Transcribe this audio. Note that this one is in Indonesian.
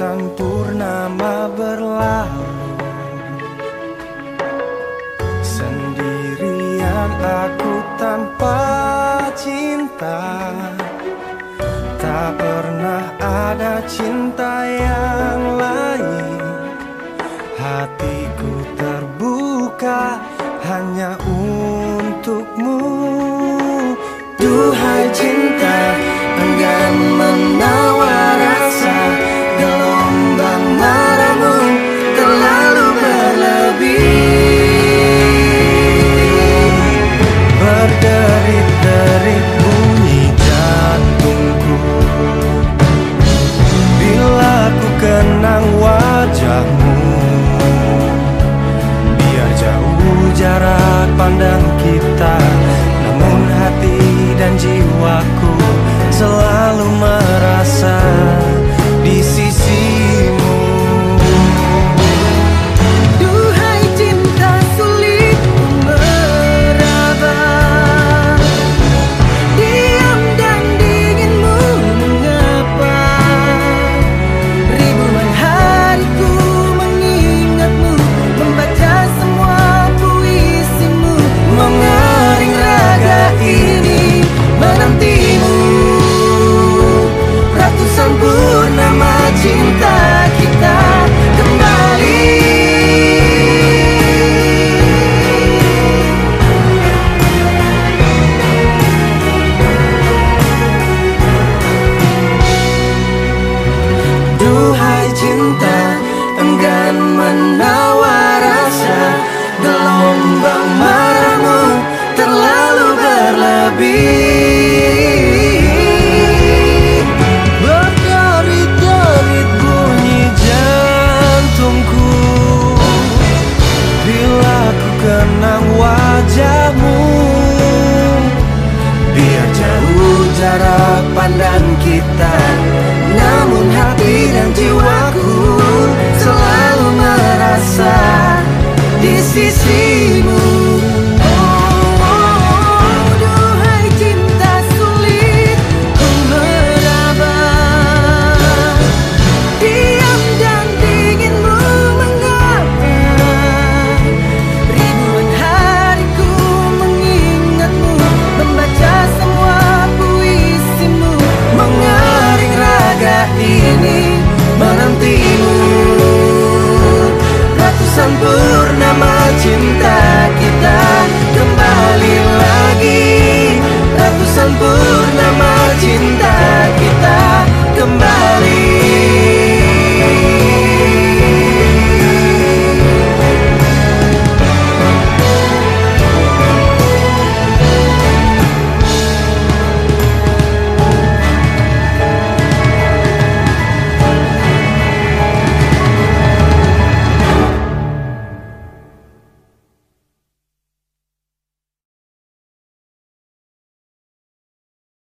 sang purnama berlalu. Sendirian aku tanpa cinta. Tak pernah ada cinta yang lain. Hati jarak pandang kita. 如何？sempurna cinta.